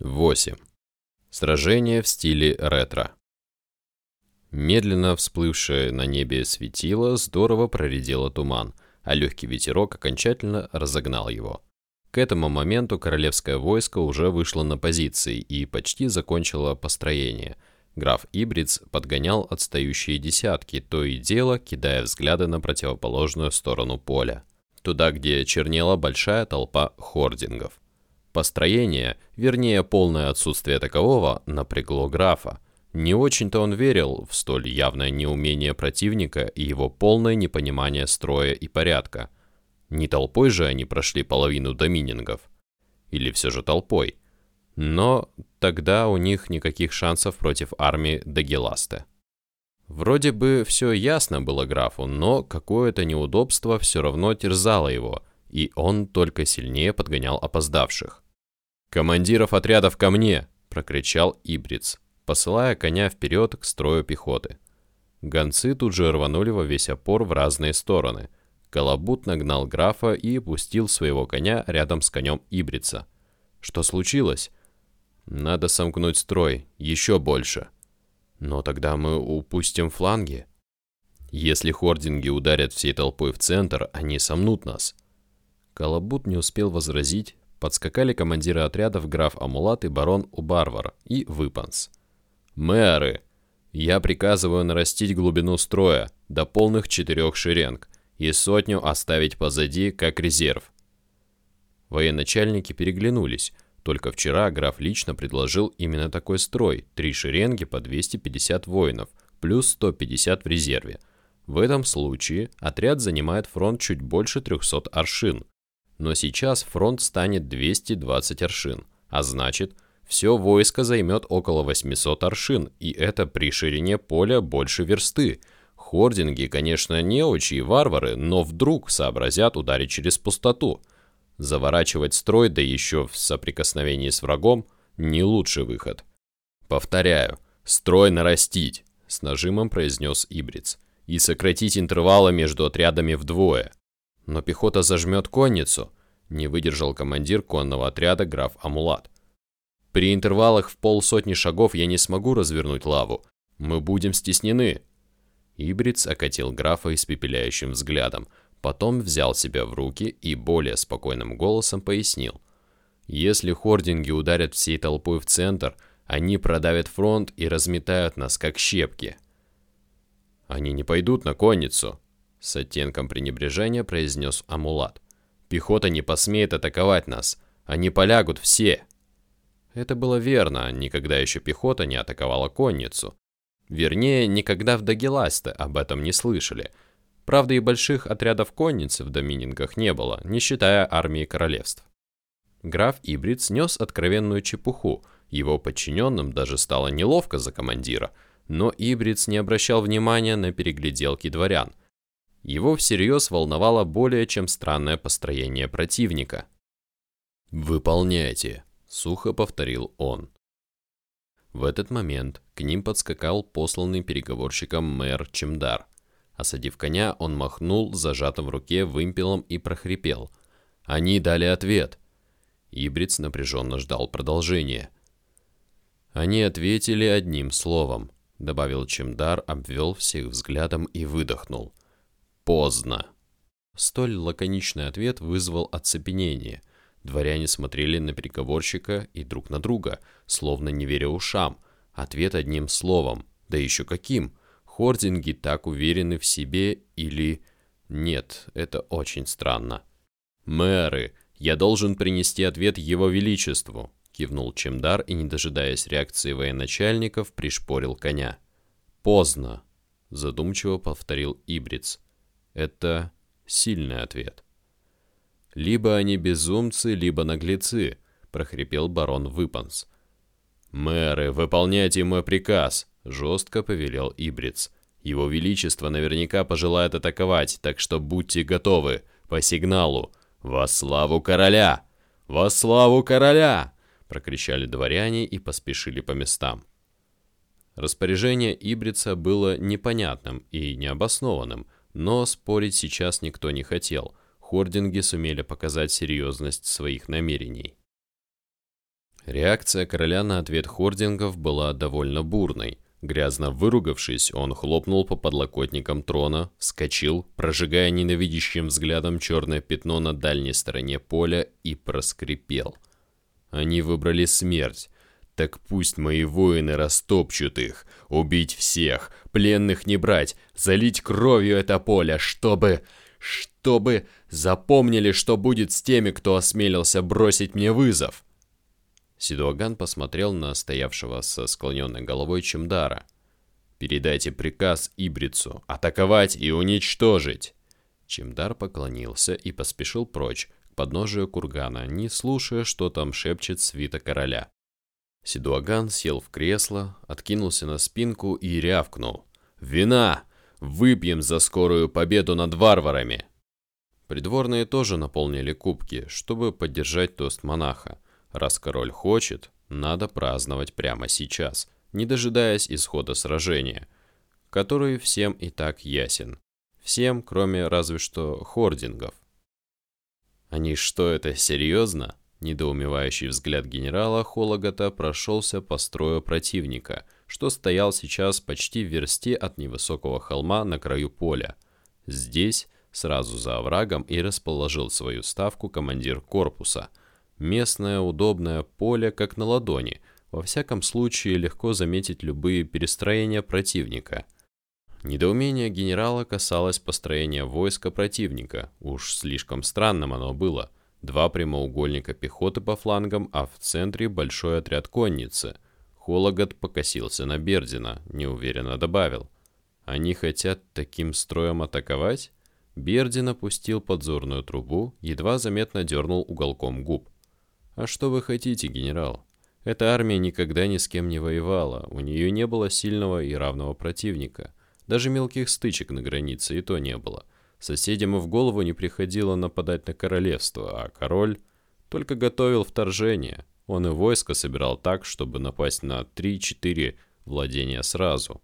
8. Сражение в стиле ретро. Медленно всплывшее на небе светило здорово проредело туман, а легкий ветерок окончательно разогнал его. К этому моменту королевское войско уже вышло на позиции и почти закончило построение. Граф Ибриц подгонял отстающие десятки, то и дело кидая взгляды на противоположную сторону поля. Туда, где чернела большая толпа хордингов. Построение, вернее полное отсутствие такового, напрягло графа. Не очень-то он верил в столь явное неумение противника и его полное непонимание строя и порядка. Не толпой же они прошли половину доминингов. Или все же толпой. Но тогда у них никаких шансов против армии Дагеласта. Вроде бы все ясно было графу, но какое-то неудобство все равно терзало его, и он только сильнее подгонял опоздавших. «Командиров отрядов ко мне!» – прокричал Ибриц, посылая коня вперед к строю пехоты. Гонцы тут же рванули во весь опор в разные стороны. Колобут нагнал графа и пустил своего коня рядом с конем Ибрица. «Что случилось?» «Надо сомкнуть строй, еще больше». «Но тогда мы упустим фланги». «Если хординги ударят всей толпой в центр, они сомнут нас». Колобут не успел возразить, подскакали командиры отрядов граф Амулат и барон Убарвар и Выпанс. «Мэры, я приказываю нарастить глубину строя до полных четырех шеренг и сотню оставить позади как резерв». Военачальники переглянулись. Только вчера граф лично предложил именно такой строй – три шеренги по 250 воинов, плюс 150 в резерве. В этом случае отряд занимает фронт чуть больше 300 аршин – но сейчас фронт станет 220 аршин, а значит, все войско займет около 800 аршин, и это при ширине поля больше версты. Хординги, конечно, не очень варвары, но вдруг сообразят ударить через пустоту. Заворачивать строй, да еще в соприкосновении с врагом, не лучший выход. Повторяю, строй нарастить, с нажимом произнес Ибриц, и сократить интервалы между отрядами вдвое. Но пехота зажмет конницу, не выдержал командир конного отряда граф Амулат. При интервалах в полсотни шагов я не смогу развернуть лаву. Мы будем стеснены. Ибриц окатил графа испепеляющим взглядом, потом взял себя в руки и более спокойным голосом пояснил. Если хординги ударят всей толпой в центр, они продавят фронт и разметают нас, как щепки. Они не пойдут на конницу, с оттенком пренебрежения произнес Амулат. «Пехота не посмеет атаковать нас. Они полягут все». Это было верно, никогда еще пехота не атаковала конницу. Вернее, никогда в Дагеласте об этом не слышали. Правда, и больших отрядов конницы в доминингах не было, не считая армии королевств. Граф Ибриц нес откровенную чепуху, его подчиненным даже стало неловко за командира, но Ибриц не обращал внимания на перегляделки дворян – его всерьез волновало более чем странное построение противника. «Выполняйте», — сухо повторил он. В этот момент к ним подскакал посланный переговорщиком мэр Чемдар. Осадив коня, он махнул зажатым в руке вымпелом и прохрипел. «Они дали ответ!» Ибриц напряженно ждал продолжения. «Они ответили одним словом», — добавил Чемдар, обвел всех взглядом и выдохнул поздно. Столь лаконичный ответ вызвал оцепенение. Дворяне смотрели на переговорщика и друг на друга, словно не веря ушам. Ответ одним словом. Да еще каким? Хординги так уверены в себе или... Нет, это очень странно. «Мэры, я должен принести ответ Его Величеству», кивнул Чемдар и, не дожидаясь реакции военачальников, пришпорил коня. «Поздно», задумчиво повторил Ибриц. Это сильный ответ. «Либо они безумцы, либо наглецы», — прохрипел барон Выпанс. «Мэры, выполняйте мой приказ», — жестко повелел Ибриц. «Его Величество наверняка пожелает атаковать, так что будьте готовы. По сигналу. Во славу короля! Во славу короля!» — прокричали дворяне и поспешили по местам. Распоряжение Ибрица было непонятным и необоснованным — но спорить сейчас никто не хотел. Хординги сумели показать серьезность своих намерений. Реакция короля на ответ хордингов была довольно бурной. Грязно выругавшись, он хлопнул по подлокотникам трона, вскочил, прожигая ненавидящим взглядом черное пятно на дальней стороне поля и проскрипел. Они выбрали смерть. Так пусть мои воины растопчут их, убить всех, пленных не брать, залить кровью это поле, чтобы... чтобы запомнили, что будет с теми, кто осмелился бросить мне вызов. Сидуаган посмотрел на стоявшего со склоненной головой Чемдара. «Передайте приказ Ибрицу атаковать и уничтожить!» Чемдар поклонился и поспешил прочь, к подножию кургана, не слушая, что там шепчет свита короля. Сидуаган сел в кресло, откинулся на спинку и рявкнул. «Вина! Выпьем за скорую победу над варварами!» Придворные тоже наполнили кубки, чтобы поддержать тост монаха. Раз король хочет, надо праздновать прямо сейчас, не дожидаясь исхода сражения, который всем и так ясен. Всем, кроме разве что хордингов. Они что, это серьезно? Недоумевающий взгляд генерала Хологота прошелся по строю противника, что стоял сейчас почти в версте от невысокого холма на краю поля. Здесь, сразу за оврагом, и расположил свою ставку командир корпуса – Местное удобное поле как на ладони. Во всяком случае, легко заметить любые перестроения противника. Недоумение генерала касалось построения войска противника. Уж слишком странным оно было. Два прямоугольника пехоты по флангам, а в центре большой отряд конницы. Хологот покосился на Бердина, неуверенно добавил. «Они хотят таким строем атаковать?» Бердин опустил подзорную трубу, едва заметно дернул уголком губ. А что вы хотите, генерал? Эта армия никогда ни с кем не воевала, у нее не было сильного и равного противника. Даже мелких стычек на границе и то не было. Соседям и в голову не приходило нападать на королевство, а король только готовил вторжение. Он и войско собирал так, чтобы напасть на 3-4 владения сразу.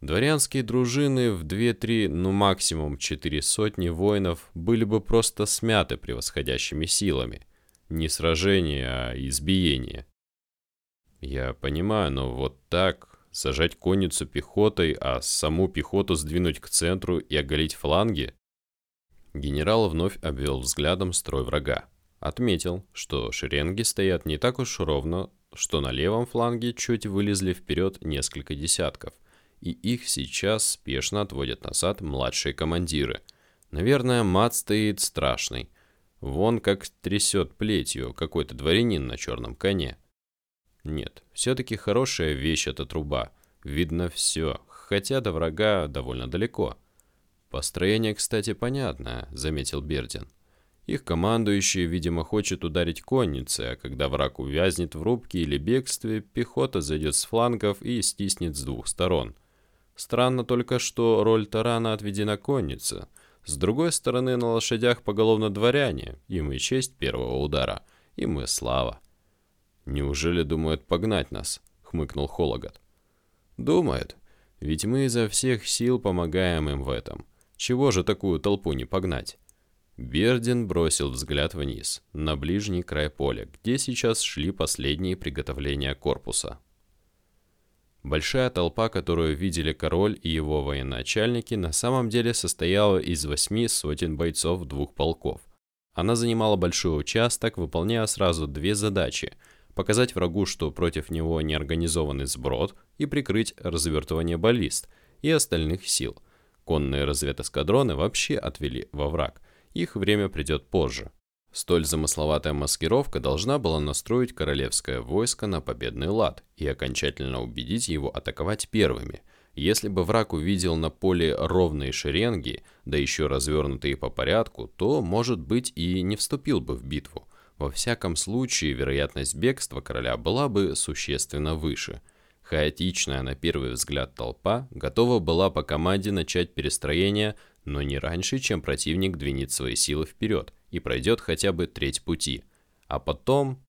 Дворянские дружины в 2-3, ну максимум 4 сотни воинов были бы просто смяты превосходящими силами – не сражение, а избиение. Я понимаю, но вот так, сажать конницу пехотой, а саму пехоту сдвинуть к центру и оголить фланги? Генерал вновь обвел взглядом строй врага. Отметил, что шеренги стоят не так уж ровно, что на левом фланге чуть вылезли вперед несколько десятков, и их сейчас спешно отводят назад младшие командиры. Наверное, мат стоит страшный – Вон как трясет плетью какой-то дворянин на черном коне. Нет, все-таки хорошая вещь эта труба. Видно все, хотя до врага довольно далеко. Построение, кстати, понятное, заметил Бердин. Их командующий, видимо, хочет ударить конницы, а когда враг увязнет в рубке или бегстве, пехота зайдет с флангов и стиснет с двух сторон. Странно только, что роль тарана отведена коннице – с другой стороны, на лошадях поголовно дворяне, им и честь первого удара, им и слава. «Неужели думают погнать нас?» — хмыкнул Хологот. «Думают. Ведь мы изо всех сил помогаем им в этом. Чего же такую толпу не погнать?» Бердин бросил взгляд вниз, на ближний край поля, где сейчас шли последние приготовления корпуса. Большая толпа, которую видели король и его военачальники, на самом деле состояла из восьми сотен бойцов двух полков. Она занимала большой участок, выполняя сразу две задачи – показать врагу, что против него не организованный сброд, и прикрыть развертывание баллист и остальных сил. Конные разведэскадроны вообще отвели во враг, их время придет позже. Столь замысловатая маскировка должна была настроить королевское войско на победный лад и окончательно убедить его атаковать первыми. Если бы враг увидел на поле ровные шеренги, да еще развернутые по порядку, то, может быть, и не вступил бы в битву. Во всяком случае, вероятность бегства короля была бы существенно выше. Хаотичная на первый взгляд толпа готова была по команде начать перестроение, но не раньше, чем противник двинет свои силы вперед – и пройдет хотя бы треть пути. А потом...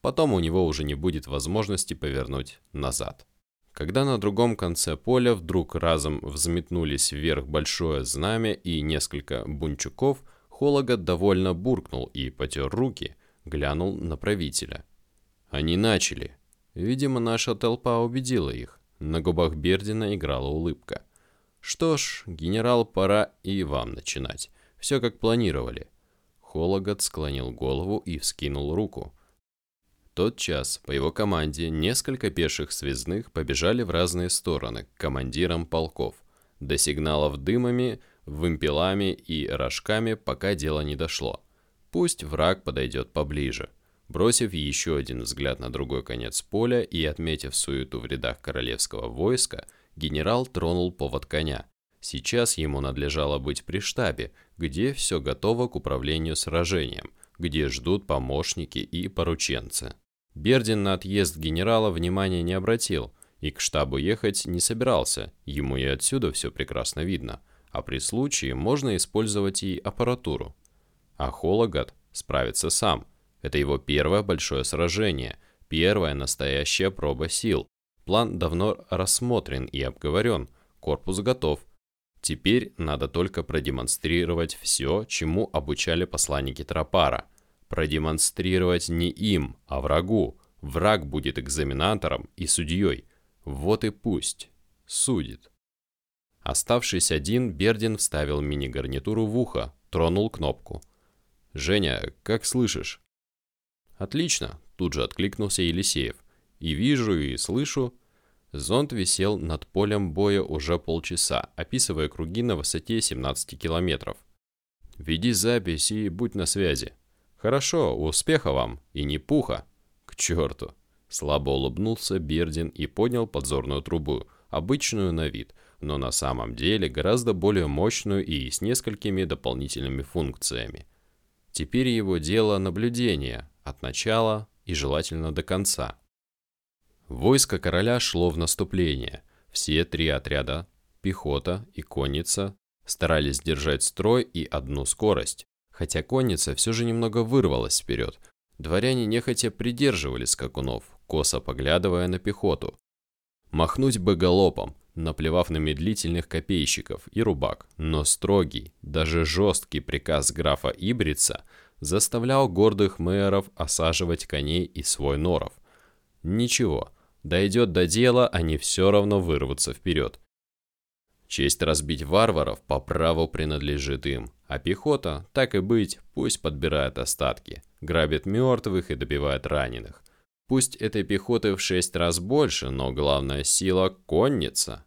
Потом у него уже не будет возможности повернуть назад. Когда на другом конце поля вдруг разом взметнулись вверх большое знамя и несколько бунчуков, Хологот довольно буркнул и потер руки, глянул на правителя. Они начали. Видимо, наша толпа убедила их. На губах Бердина играла улыбка. Что ж, генерал, пора и вам начинать. Все как планировали. Хологот склонил голову и вскинул руку. тот час по его команде несколько пеших связных побежали в разные стороны к командирам полков. До сигналов дымами, вымпелами и рожками пока дело не дошло. Пусть враг подойдет поближе. Бросив еще один взгляд на другой конец поля и отметив суету в рядах королевского войска, генерал тронул повод коня. Сейчас ему надлежало быть при штабе, где все готово к управлению сражением, где ждут помощники и порученцы. Бердин на отъезд генерала внимания не обратил и к штабу ехать не собирался, ему и отсюда все прекрасно видно, а при случае можно использовать и аппаратуру. А Хологат справится сам – это его первое большое сражение, первая настоящая проба сил. План давно рассмотрен и обговорен, корпус готов. Теперь надо только продемонстрировать все, чему обучали посланники Тропара. Продемонстрировать не им, а врагу. Враг будет экзаменатором и судьей. Вот и пусть. Судит. Оставшись один, Бердин вставил мини-гарнитуру в ухо, тронул кнопку. «Женя, как слышишь?» «Отлично», – тут же откликнулся Елисеев. «И вижу, и слышу». Зонд висел над полем боя уже полчаса, описывая круги на высоте 17 километров. «Веди запись и будь на связи». «Хорошо, успеха вам, и не пуха». «К черту». Слабо улыбнулся Бердин и поднял подзорную трубу, обычную на вид, но на самом деле гораздо более мощную и с несколькими дополнительными функциями. Теперь его дело наблюдение, от начала и желательно до конца. Войско короля шло в наступление. Все три отряда, пехота и конница, старались держать строй и одну скорость. Хотя конница все же немного вырвалась вперед. Дворяне нехотя придерживали скакунов, косо поглядывая на пехоту. Махнуть бы галопом, наплевав на медлительных копейщиков и рубак, но строгий, даже жесткий приказ графа Ибрица заставлял гордых мэров осаживать коней и свой норов. Ничего, дойдет до дела, они все равно вырвутся вперед. Честь разбить варваров по праву принадлежит им, а пехота, так и быть, пусть подбирает остатки, грабит мертвых и добивает раненых. Пусть этой пехоты в шесть раз больше, но главная сила – конница.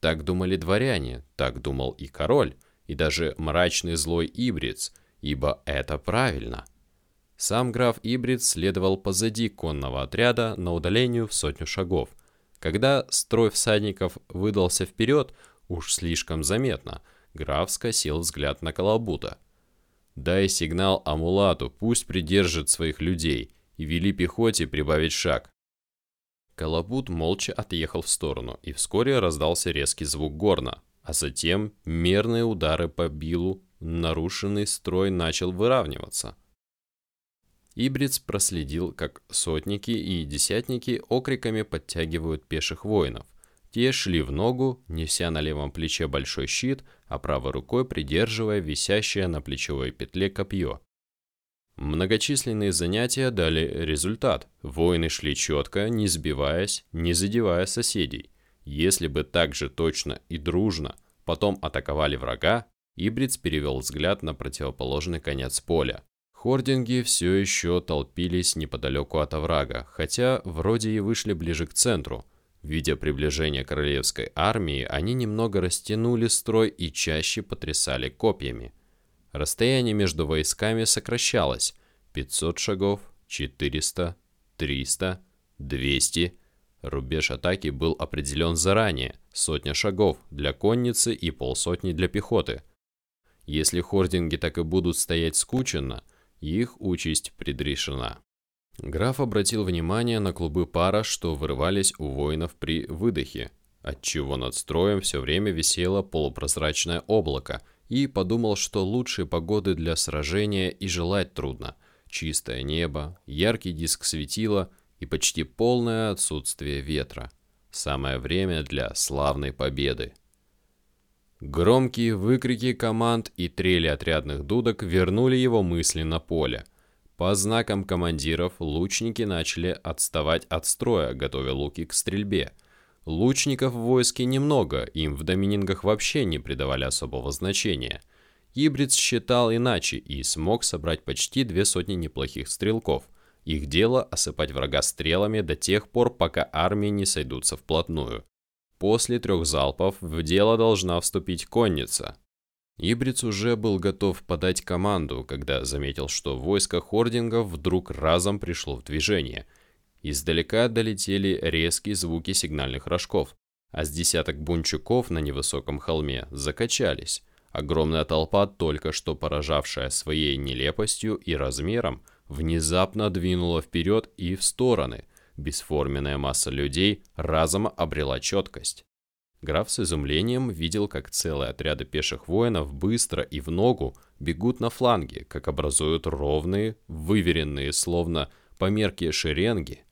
Так думали дворяне, так думал и король, и даже мрачный злой ибриц – ибо это правильно. Сам граф Ибрид следовал позади конного отряда на удалению в сотню шагов. Когда строй всадников выдался вперед, уж слишком заметно, граф скосил взгляд на Колобута. «Дай сигнал Амулату, пусть придержит своих людей, и вели пехоте прибавить шаг». Колобут молча отъехал в сторону, и вскоре раздался резкий звук горна, а затем мерные удары по билу нарушенный строй начал выравниваться. Ибриц проследил, как сотники и десятники окриками подтягивают пеших воинов. Те шли в ногу, неся на левом плече большой щит, а правой рукой придерживая висящее на плечевой петле копье. Многочисленные занятия дали результат. Воины шли четко, не сбиваясь, не задевая соседей. Если бы так же точно и дружно потом атаковали врага, Ибриц перевел взгляд на противоположный конец поля. Хординги все еще толпились неподалеку от оврага, хотя вроде и вышли ближе к центру. Видя приближение королевской армии, они немного растянули строй и чаще потрясали копьями. Расстояние между войсками сокращалось. 500 шагов, 400, 300, 200. Рубеж атаки был определен заранее. Сотня шагов для конницы и полсотни для пехоты – если хординги так и будут стоять скученно, их участь предрешена. Граф обратил внимание на клубы пара, что вырывались у воинов при выдохе, отчего над строем все время висело полупрозрачное облако, и подумал, что лучшей погоды для сражения и желать трудно. Чистое небо, яркий диск светила и почти полное отсутствие ветра. Самое время для славной победы. Громкие выкрики команд и трели отрядных дудок вернули его мысли на поле. По знакам командиров лучники начали отставать от строя, готовя луки к стрельбе. Лучников в войске немного, им в доминингах вообще не придавали особого значения. Ибриц считал иначе и смог собрать почти две сотни неплохих стрелков. Их дело осыпать врага стрелами до тех пор, пока армии не сойдутся вплотную. После трех залпов в дело должна вступить конница. Ибриц уже был готов подать команду, когда заметил, что войско хордингов вдруг разом пришло в движение. Издалека долетели резкие звуки сигнальных рожков, а с десяток бунчуков на невысоком холме закачались. Огромная толпа, только что поражавшая своей нелепостью и размером, внезапно двинула вперед и в стороны. Бесформенная масса людей разом обрела четкость. Граф с изумлением видел, как целые отряды пеших воинов быстро и в ногу бегут на фланге, как образуют ровные, выверенные, словно по мерке шеренги,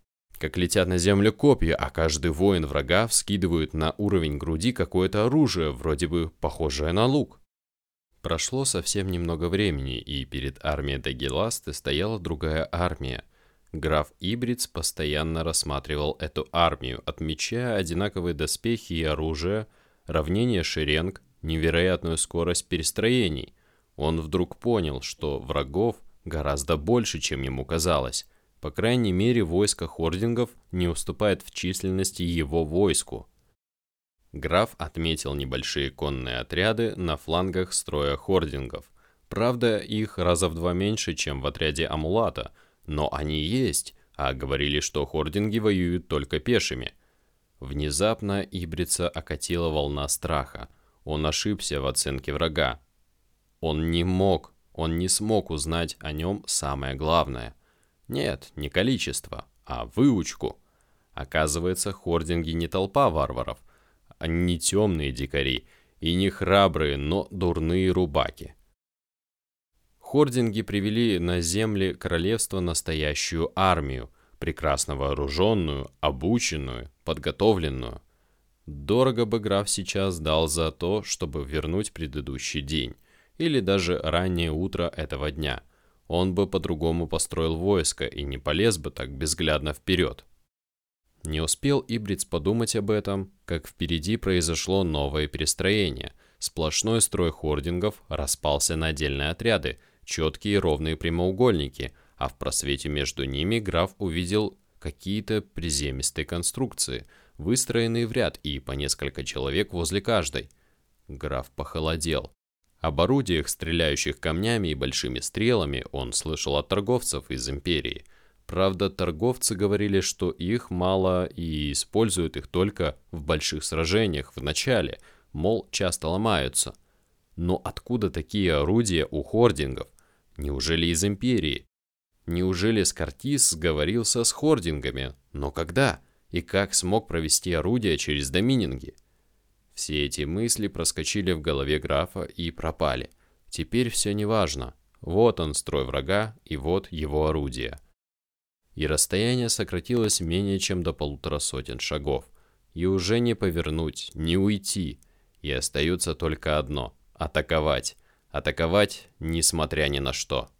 как летят на землю копья, а каждый воин врага вскидывает на уровень груди какое-то оружие, вроде бы похожее на лук. Прошло совсем немного времени, и перед армией Дагеласты стояла другая армия – Граф Ибриц постоянно рассматривал эту армию, отмечая одинаковые доспехи и оружие, равнение шеренг, невероятную скорость перестроений. Он вдруг понял, что врагов гораздо больше, чем ему казалось. По крайней мере, войско хордингов не уступает в численности его войску. Граф отметил небольшие конные отряды на флангах строя хордингов. Правда, их раза в два меньше, чем в отряде Амулата – но они есть, а говорили, что хординги воюют только пешими. Внезапно Ибрица окатила волна страха. Он ошибся в оценке врага. Он не мог, он не смог узнать о нем самое главное. Нет, не количество, а выучку. Оказывается, хординги не толпа варваров, они не темные дикари и не храбрые, но дурные рубаки. Хординги привели на земли королевства настоящую армию, прекрасно вооруженную, обученную, подготовленную. Дорого бы граф сейчас дал за то, чтобы вернуть предыдущий день, или даже раннее утро этого дня. Он бы по-другому построил войско и не полез бы так безглядно вперед. Не успел Ибриц подумать об этом, как впереди произошло новое перестроение. Сплошной строй хордингов распался на отдельные отряды – четкие ровные прямоугольники, а в просвете между ними граф увидел какие-то приземистые конструкции, выстроенные в ряд и по несколько человек возле каждой. Граф похолодел. Об орудиях, стреляющих камнями и большими стрелами, он слышал от торговцев из империи. Правда, торговцы говорили, что их мало и используют их только в больших сражениях в начале, мол, часто ломаются. Но откуда такие орудия у хордингов? Неужели из Империи? Неужели Скартис сговорился с хордингами? Но когда? И как смог провести орудие через домининги? Все эти мысли проскочили в голове графа и пропали. Теперь все неважно. Вот он, строй врага, и вот его орудие. И расстояние сократилось менее чем до полутора сотен шагов. И уже не повернуть, не уйти. И остается только одно – атаковать атаковать, несмотря ни на что.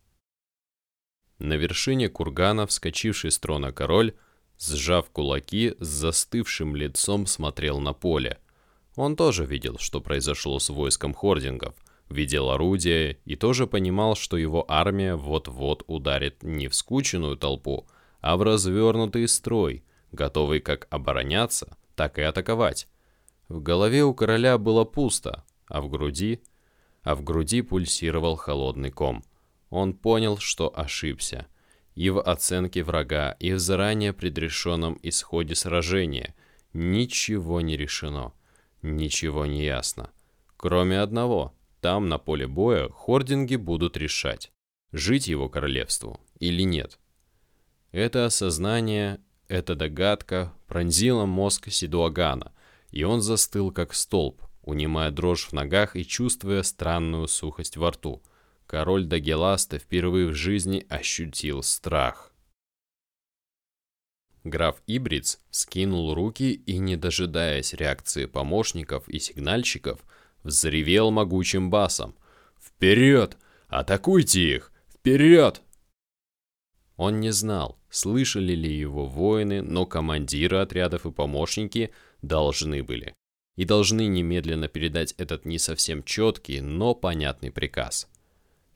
На вершине кургана, вскочивший с трона король, сжав кулаки, с застывшим лицом смотрел на поле. Он тоже видел, что произошло с войском хордингов, видел орудия и тоже понимал, что его армия вот-вот ударит не в скученную толпу, а в развернутый строй, готовый как обороняться, так и атаковать. В голове у короля было пусто, а в груди – а в груди пульсировал холодный ком. Он понял, что ошибся. И в оценке врага, и в заранее предрешенном исходе сражения ничего не решено, ничего не ясно. Кроме одного, там, на поле боя, хординги будут решать, жить его королевству или нет. Это осознание, эта догадка пронзила мозг Сидуагана, и он застыл как столб, унимая дрожь в ногах и чувствуя странную сухость во рту. Король Дагеласта впервые в жизни ощутил страх. Граф Ибриц скинул руки и, не дожидаясь реакции помощников и сигнальщиков, взревел могучим басом. «Вперед! Атакуйте их! Вперед!» Он не знал, слышали ли его воины, но командиры отрядов и помощники должны были. И должны немедленно передать этот не совсем четкий, но понятный приказ.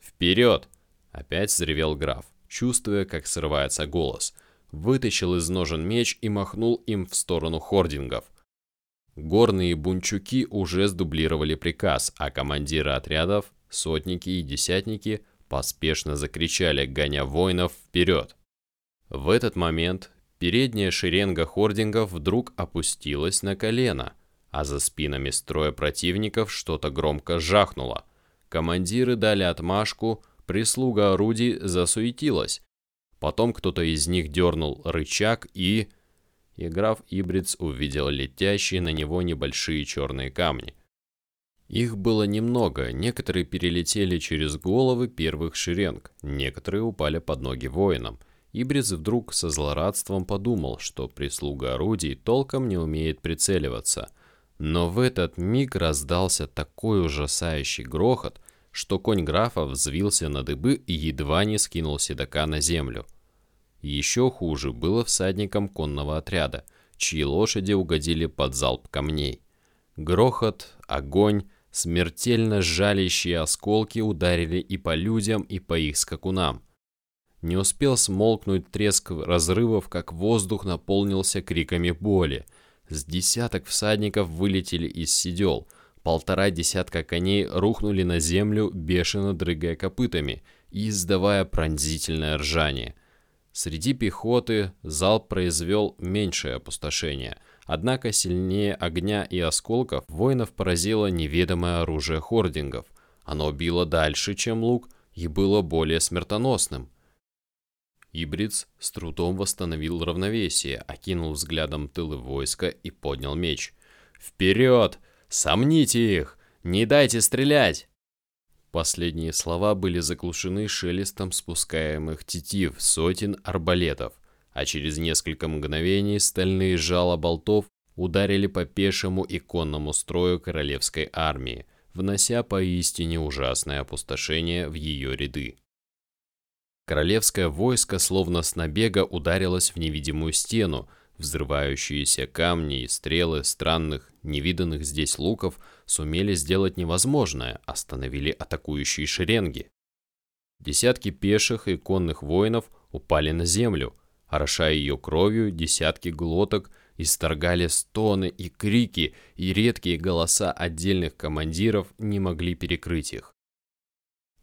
«Вперед!» – опять заревел граф, чувствуя, как срывается голос. Вытащил из ножен меч и махнул им в сторону хордингов. Горные бунчуки уже сдублировали приказ, а командиры отрядов, сотники и десятники поспешно закричали, гоня воинов вперед. В этот момент передняя шеренга хордингов вдруг опустилась на колено, а за спинами строя противников что-то громко жахнуло. Командиры дали отмашку, прислуга орудий засуетилась. Потом кто-то из них дернул рычаг и... И граф Ибриц увидел летящие на него небольшие черные камни. Их было немного, некоторые перелетели через головы первых шеренг, некоторые упали под ноги воинам. Ибриц вдруг со злорадством подумал, что прислуга орудий толком не умеет прицеливаться. Но в этот миг раздался такой ужасающий грохот, что конь графа взвился на дыбы и едва не скинул седока на землю. Еще хуже было всадникам конного отряда, чьи лошади угодили под залп камней. Грохот, огонь, Смертельно жалящие осколки ударили и по людям, и по их скакунам. Не успел смолкнуть треск разрывов, как воздух наполнился криками боли. С десяток всадников вылетели из седел. Полтора десятка коней рухнули на землю, бешено дрыгая копытами и издавая пронзительное ржание. Среди пехоты залп произвел меньшее опустошение – Однако сильнее огня и осколков воинов поразило неведомое оружие хордингов. Оно било дальше, чем лук, и было более смертоносным. Ибриц с трудом восстановил равновесие, окинул взглядом тылы войска и поднял меч. «Вперед! Сомните их! Не дайте стрелять!» Последние слова были заглушены шелестом спускаемых тетив сотен арбалетов а через несколько мгновений стальные жало болтов ударили по пешему и конному строю королевской армии, внося поистине ужасное опустошение в ее ряды. Королевское войско словно с набега ударилось в невидимую стену, взрывающиеся камни и стрелы странных, невиданных здесь луков сумели сделать невозможное, остановили атакующие шеренги. Десятки пеших и конных воинов упали на землю, Орошая ее кровью, десятки глоток исторгали стоны и крики, и редкие голоса отдельных командиров не могли перекрыть их.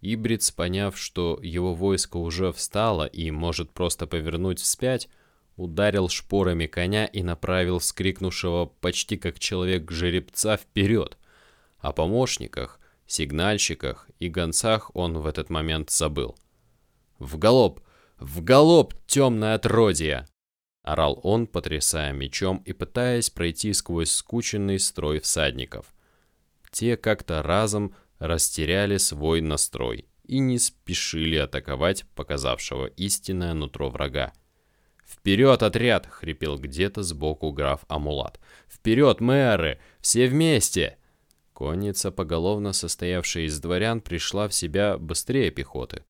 Ибриц, поняв, что его войско уже встало и может просто повернуть вспять, ударил шпорами коня и направил скрикнувшего почти как человек жеребца вперед. О помощниках, сигнальщиках и гонцах он в этот момент забыл. «В галоп! «В галоп, темное отродье!» Орал он, потрясая мечом и пытаясь пройти сквозь скученный строй всадников. Те как-то разом растеряли свой настрой и не спешили атаковать показавшего истинное нутро врага. «Вперед, отряд!» — хрипел где-то сбоку граф Амулат. «Вперед, мэры! Все вместе!» Конница, поголовно состоявшая из дворян, пришла в себя быстрее пехоты.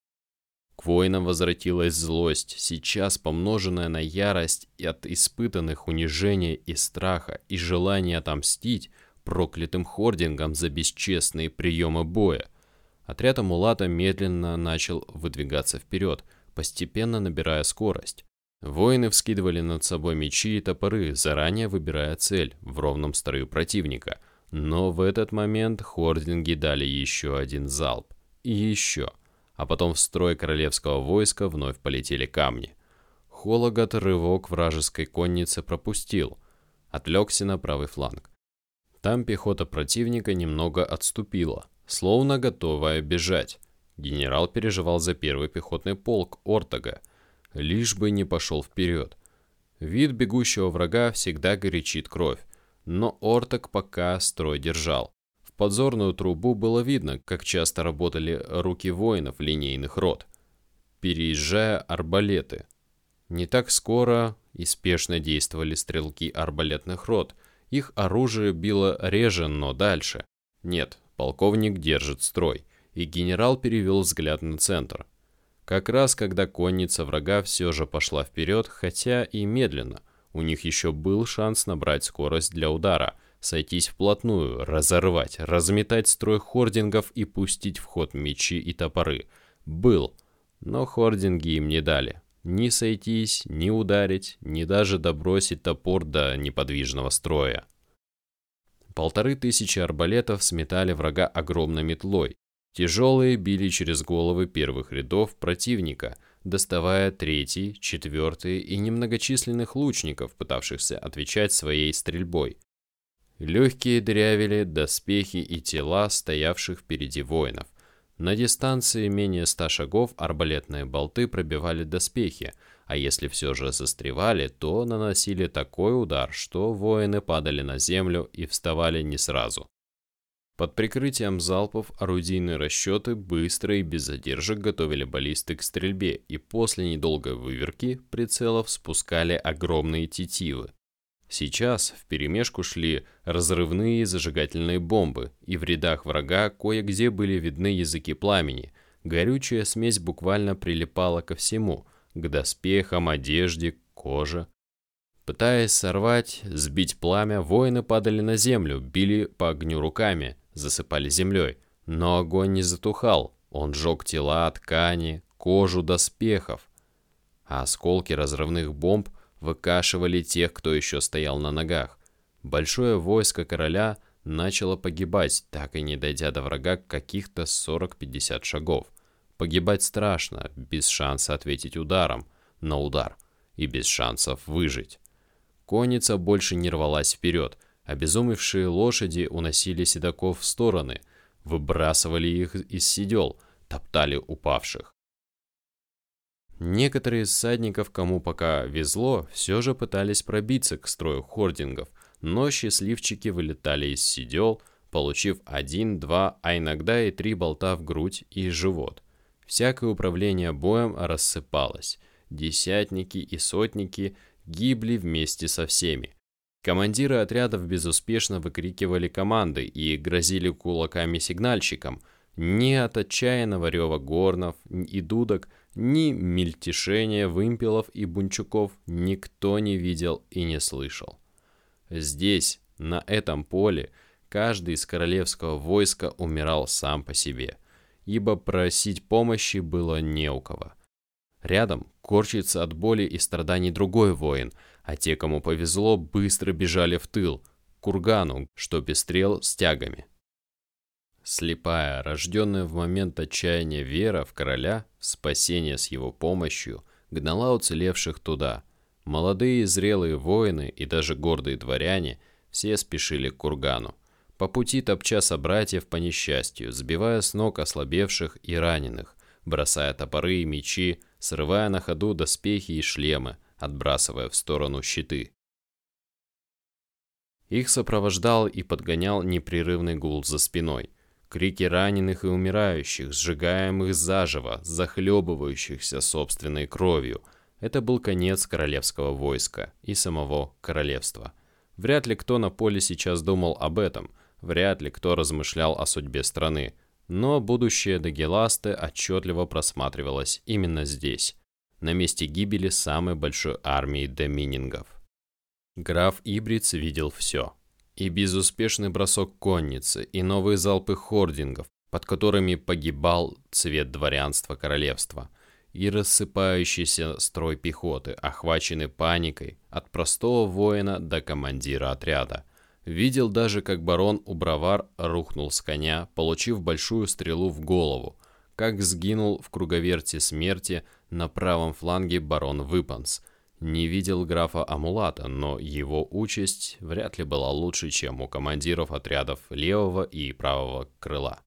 К воинам возвратилась злость, сейчас помноженная на ярость от испытанных унижения и страха, и желание отомстить проклятым хордингам за бесчестные приемы боя. Отряд Амулата медленно начал выдвигаться вперед, постепенно набирая скорость. Воины вскидывали над собой мечи и топоры, заранее выбирая цель в ровном строю противника. Но в этот момент хординги дали еще один залп. И еще а потом в строй королевского войска вновь полетели камни. Хологот рывок вражеской конницы пропустил, отвлекся на правый фланг. Там пехота противника немного отступила, словно готовая бежать. Генерал переживал за первый пехотный полк Ортога, лишь бы не пошел вперед. Вид бегущего врага всегда горячит кровь, но Ортог пока строй держал подзорную трубу было видно, как часто работали руки воинов линейных рот, переезжая арбалеты. Не так скоро и спешно действовали стрелки арбалетных рот. Их оружие било реже, но дальше. Нет, полковник держит строй, и генерал перевел взгляд на центр. Как раз когда конница врага все же пошла вперед, хотя и медленно, у них еще был шанс набрать скорость для удара, сойтись вплотную, разорвать, разметать строй хордингов и пустить в ход мечи и топоры. Был, но хординги им не дали. Ни сойтись, ни ударить, ни даже добросить топор до неподвижного строя. Полторы тысячи арбалетов сметали врага огромной метлой. Тяжелые били через головы первых рядов противника, доставая третий, четвертый и немногочисленных лучников, пытавшихся отвечать своей стрельбой. Легкие дырявили доспехи и тела стоявших впереди воинов. На дистанции менее ста шагов арбалетные болты пробивали доспехи, а если все же застревали, то наносили такой удар, что воины падали на землю и вставали не сразу. Под прикрытием залпов орудийные расчеты быстро и без задержек готовили баллисты к стрельбе и после недолгой выверки прицелов спускали огромные тетивы. Сейчас в перемешку шли разрывные зажигательные бомбы, и в рядах врага кое-где были видны языки пламени. Горючая смесь буквально прилипала ко всему – к доспехам, одежде, коже. Пытаясь сорвать, сбить пламя, воины падали на землю, били по огню руками, засыпали землей. Но огонь не затухал, он жег тела, ткани, кожу доспехов. А осколки разрывных бомб выкашивали тех, кто еще стоял на ногах. Большое войско короля начало погибать, так и не дойдя до врага каких-то 40-50 шагов. Погибать страшно, без шанса ответить ударом на удар и без шансов выжить. Конница больше не рвалась вперед, обезумевшие лошади уносили седаков в стороны, выбрасывали их из седел, топтали упавших. Некоторые из всадников, кому пока везло, все же пытались пробиться к строю хордингов, но счастливчики вылетали из седел, получив один, два, а иногда и три болта в грудь и живот. Всякое управление боем рассыпалось. Десятники и сотники гибли вместе со всеми. Командиры отрядов безуспешно выкрикивали команды и грозили кулаками сигнальщикам. Ни от отчаянного рева горнов и дудок, ни мельтешения вымпелов и бунчуков никто не видел и не слышал. Здесь, на этом поле, каждый из королевского войска умирал сам по себе – ибо просить помощи было не у кого. Рядом корчится от боли и страданий другой воин, а те, кому повезло, быстро бежали в тыл, к кургану, что пестрел стягами. Слепая, рожденная в момент отчаяния вера в короля, спасение с его помощью, гнала уцелевших туда. Молодые зрелые воины и даже гордые дворяне все спешили к кургану по пути топча собратьев по несчастью, сбивая с ног ослабевших и раненых, бросая топоры и мечи, срывая на ходу доспехи и шлемы, отбрасывая в сторону щиты. Их сопровождал и подгонял непрерывный гул за спиной. Крики раненых и умирающих, сжигаемых заживо, захлебывающихся собственной кровью. Это был конец королевского войска и самого королевства. Вряд ли кто на поле сейчас думал об этом – Вряд ли кто размышлял о судьбе страны, но будущее Дагеласты отчетливо просматривалось именно здесь, на месте гибели самой большой армии доминингов. Граф Ибриц видел все. И безуспешный бросок конницы, и новые залпы хордингов, под которыми погибал цвет дворянства королевства, и рассыпающийся строй пехоты, охваченный паникой от простого воина до командира отряда – Видел даже, как барон Убравар рухнул с коня, получив большую стрелу в голову, как сгинул в круговерте смерти на правом фланге барон Выпанс. Не видел графа Амулата, но его участь вряд ли была лучше, чем у командиров отрядов левого и правого крыла.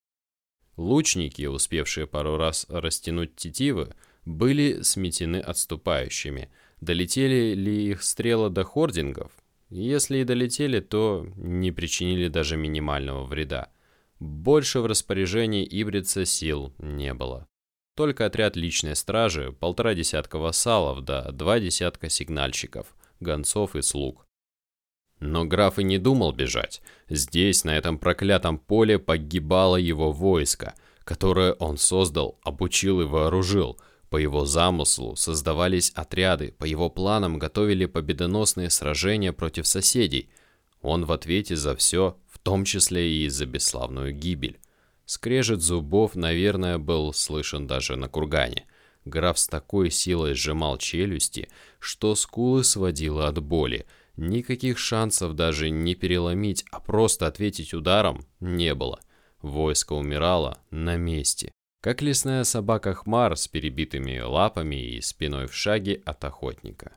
Лучники, успевшие пару раз растянуть тетивы, были сметены отступающими. Долетели ли их стрелы до хордингов? Если и долетели, то не причинили даже минимального вреда. Больше в распоряжении Ибрица сил не было. Только отряд личной стражи, полтора десятка вассалов да два десятка сигнальщиков, гонцов и слуг. Но граф и не думал бежать. Здесь, на этом проклятом поле, погибало его войско, которое он создал, обучил и вооружил, По его замыслу создавались отряды, по его планам готовили победоносные сражения против соседей. Он в ответе за все, в том числе и за бесславную гибель. Скрежет зубов, наверное, был слышен даже на кургане. Граф с такой силой сжимал челюсти, что скулы сводило от боли. Никаких шансов даже не переломить, а просто ответить ударом не было. Войско умирало на месте. Как лесная собака Хмар с перебитыми лапами и спиной в шаге от охотника.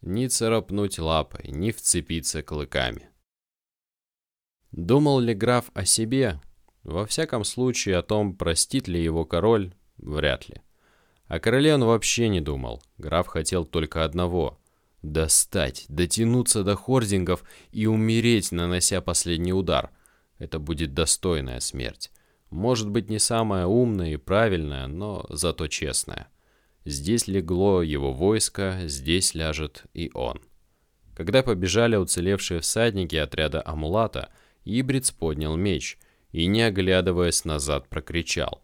Ни царапнуть лапой, ни вцепиться клыками. Думал ли граф о себе? Во всяком случае, о том, простит ли его король, вряд ли. О короле он вообще не думал. Граф хотел только одного – достать, дотянуться до хордингов и умереть, нанося последний удар. Это будет достойная смерть. Может быть, не самая умная и правильная, но зато честная. Здесь легло его войско, здесь ляжет и он. Когда побежали уцелевшие всадники отряда Амулата, Ибриц поднял меч – и, не оглядываясь назад, прокричал.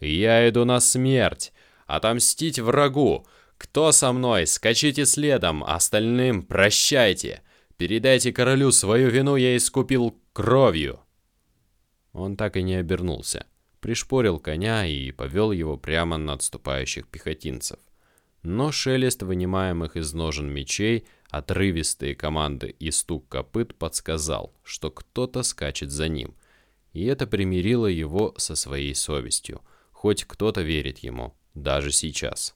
«Я иду на смерть! Отомстить врагу! Кто со мной? Скачите следом! Остальным прощайте! Передайте королю свою вину я искупил кровью!» Он так и не обернулся. Пришпорил коня и повел его прямо на отступающих пехотинцев. Но шелест вынимаемых из ножен мечей, отрывистые команды и стук копыт подсказал, что кто-то скачет за ним – и это примирило его со своей совестью. Хоть кто-то верит ему, даже сейчас.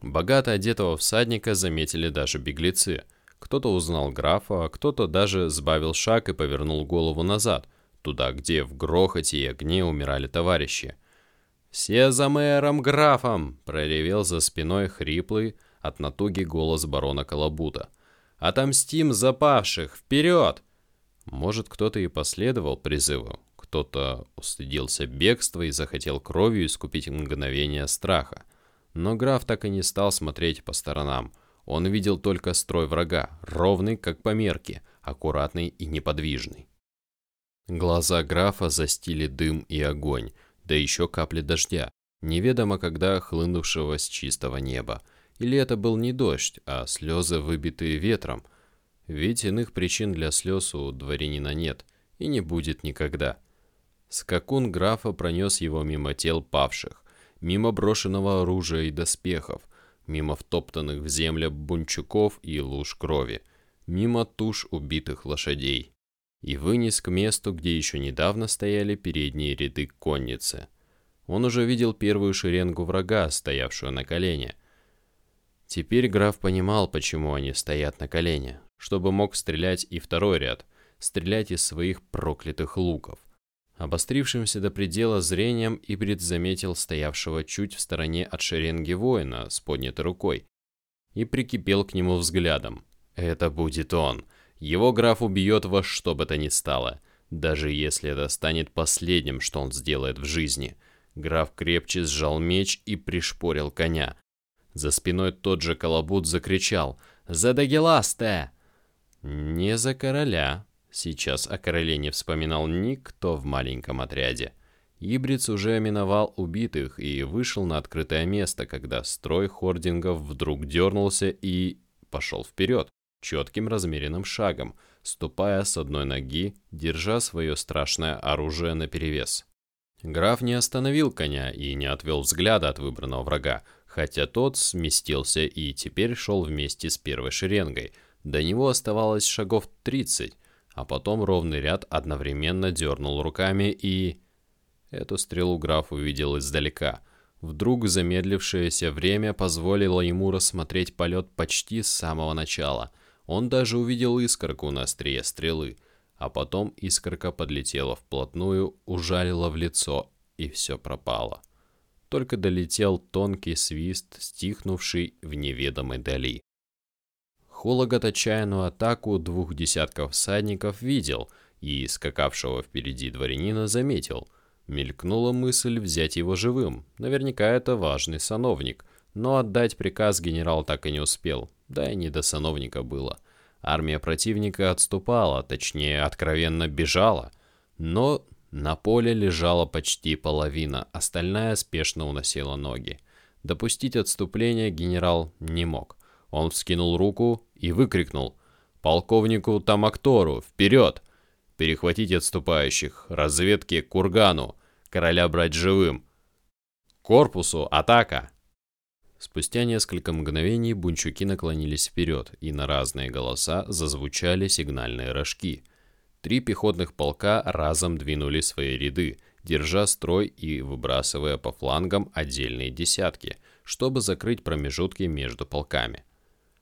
Богато одетого всадника заметили даже беглецы. Кто-то узнал графа, а кто-то даже сбавил шаг и повернул голову назад, туда, где в грохоте и огне умирали товарищи. «Все за мэром графом!» – проревел за спиной хриплый от натуги голос барона Колобута. «Отомстим за павших! Вперед!» Может, кто-то и последовал призыву, кто-то устыдился бегства и захотел кровью искупить мгновение страха. Но граф так и не стал смотреть по сторонам. Он видел только строй врага, ровный, как по мерке, аккуратный и неподвижный. Глаза графа застили дым и огонь, да еще капли дождя, неведомо когда хлынувшего с чистого неба. Или это был не дождь, а слезы, выбитые ветром – ведь иных причин для слез у дворянина нет и не будет никогда. Скакун графа пронес его мимо тел павших, мимо брошенного оружия и доспехов, мимо втоптанных в землю бунчуков и луж крови, мимо туш убитых лошадей, и вынес к месту, где еще недавно стояли передние ряды конницы. Он уже видел первую шеренгу врага, стоявшую на колене. Теперь граф понимал, почему они стоят на колене чтобы мог стрелять и второй ряд, стрелять из своих проклятых луков. Обострившимся до предела зрением Ибрид заметил стоявшего чуть в стороне от шеренги воина с поднятой рукой и прикипел к нему взглядом. Это будет он. Его граф убьет во что бы то ни стало, даже если это станет последним, что он сделает в жизни. Граф крепче сжал меч и пришпорил коня. За спиной тот же колобут закричал «За Дагеласте!» Не за короля. Сейчас о короле не вспоминал никто в маленьком отряде. Ибриц уже миновал убитых и вышел на открытое место, когда строй хордингов вдруг дернулся и пошел вперед, четким размеренным шагом, ступая с одной ноги, держа свое страшное оружие наперевес. Граф не остановил коня и не отвел взгляда от выбранного врага, хотя тот сместился и теперь шел вместе с первой шеренгой – до него оставалось шагов 30, а потом ровный ряд одновременно дернул руками и... Эту стрелу граф увидел издалека. Вдруг замедлившееся время позволило ему рассмотреть полет почти с самого начала. Он даже увидел искорку на острие стрелы, а потом искорка подлетела вплотную, ужалила в лицо, и все пропало. Только долетел тонкий свист, стихнувший в неведомой дали. Хологот отчаянную атаку двух десятков всадников видел и скакавшего впереди дворянина заметил. Мелькнула мысль взять его живым. Наверняка это важный сановник. Но отдать приказ генерал так и не успел. Да и не до сановника было. Армия противника отступала, точнее, откровенно бежала. Но На поле лежала почти половина, остальная спешно уносила ноги. Допустить отступление генерал не мог. Он вскинул руку и выкрикнул «Полковнику Тамактору, вперед! Перехватить отступающих, разведки к Кургану, короля брать живым! Корпусу, атака!» Спустя несколько мгновений бунчуки наклонились вперед, и на разные голоса зазвучали сигнальные рожки. Три пехотных полка разом двинули свои ряды, держа строй и выбрасывая по флангам отдельные десятки, чтобы закрыть промежутки между полками.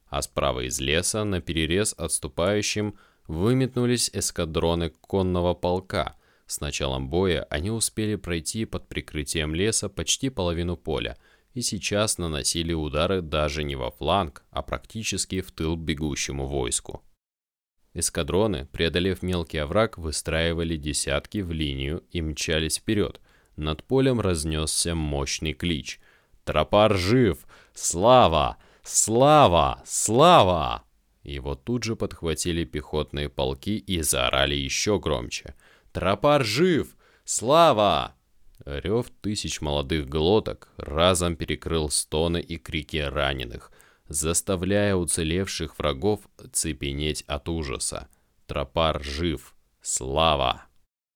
А справа из леса, на перерез отступающим, выметнулись эскадроны конного полка. С началом боя они успели пройти под прикрытием леса почти половину поля – и сейчас наносили удары даже не во фланг, а практически в тыл бегущему войску. Эскадроны, преодолев мелкий овраг, выстраивали десятки в линию и мчались вперед. Над полем разнесся мощный клич. «Тропар жив! Слава! Слава! Слава!» Его тут же подхватили пехотные полки и заорали еще громче. «Тропар жив! Слава!» Рев тысяч молодых глоток разом перекрыл стоны и крики раненых, заставляя уцелевших врагов цепенеть от ужаса. Тропар жив! Слава!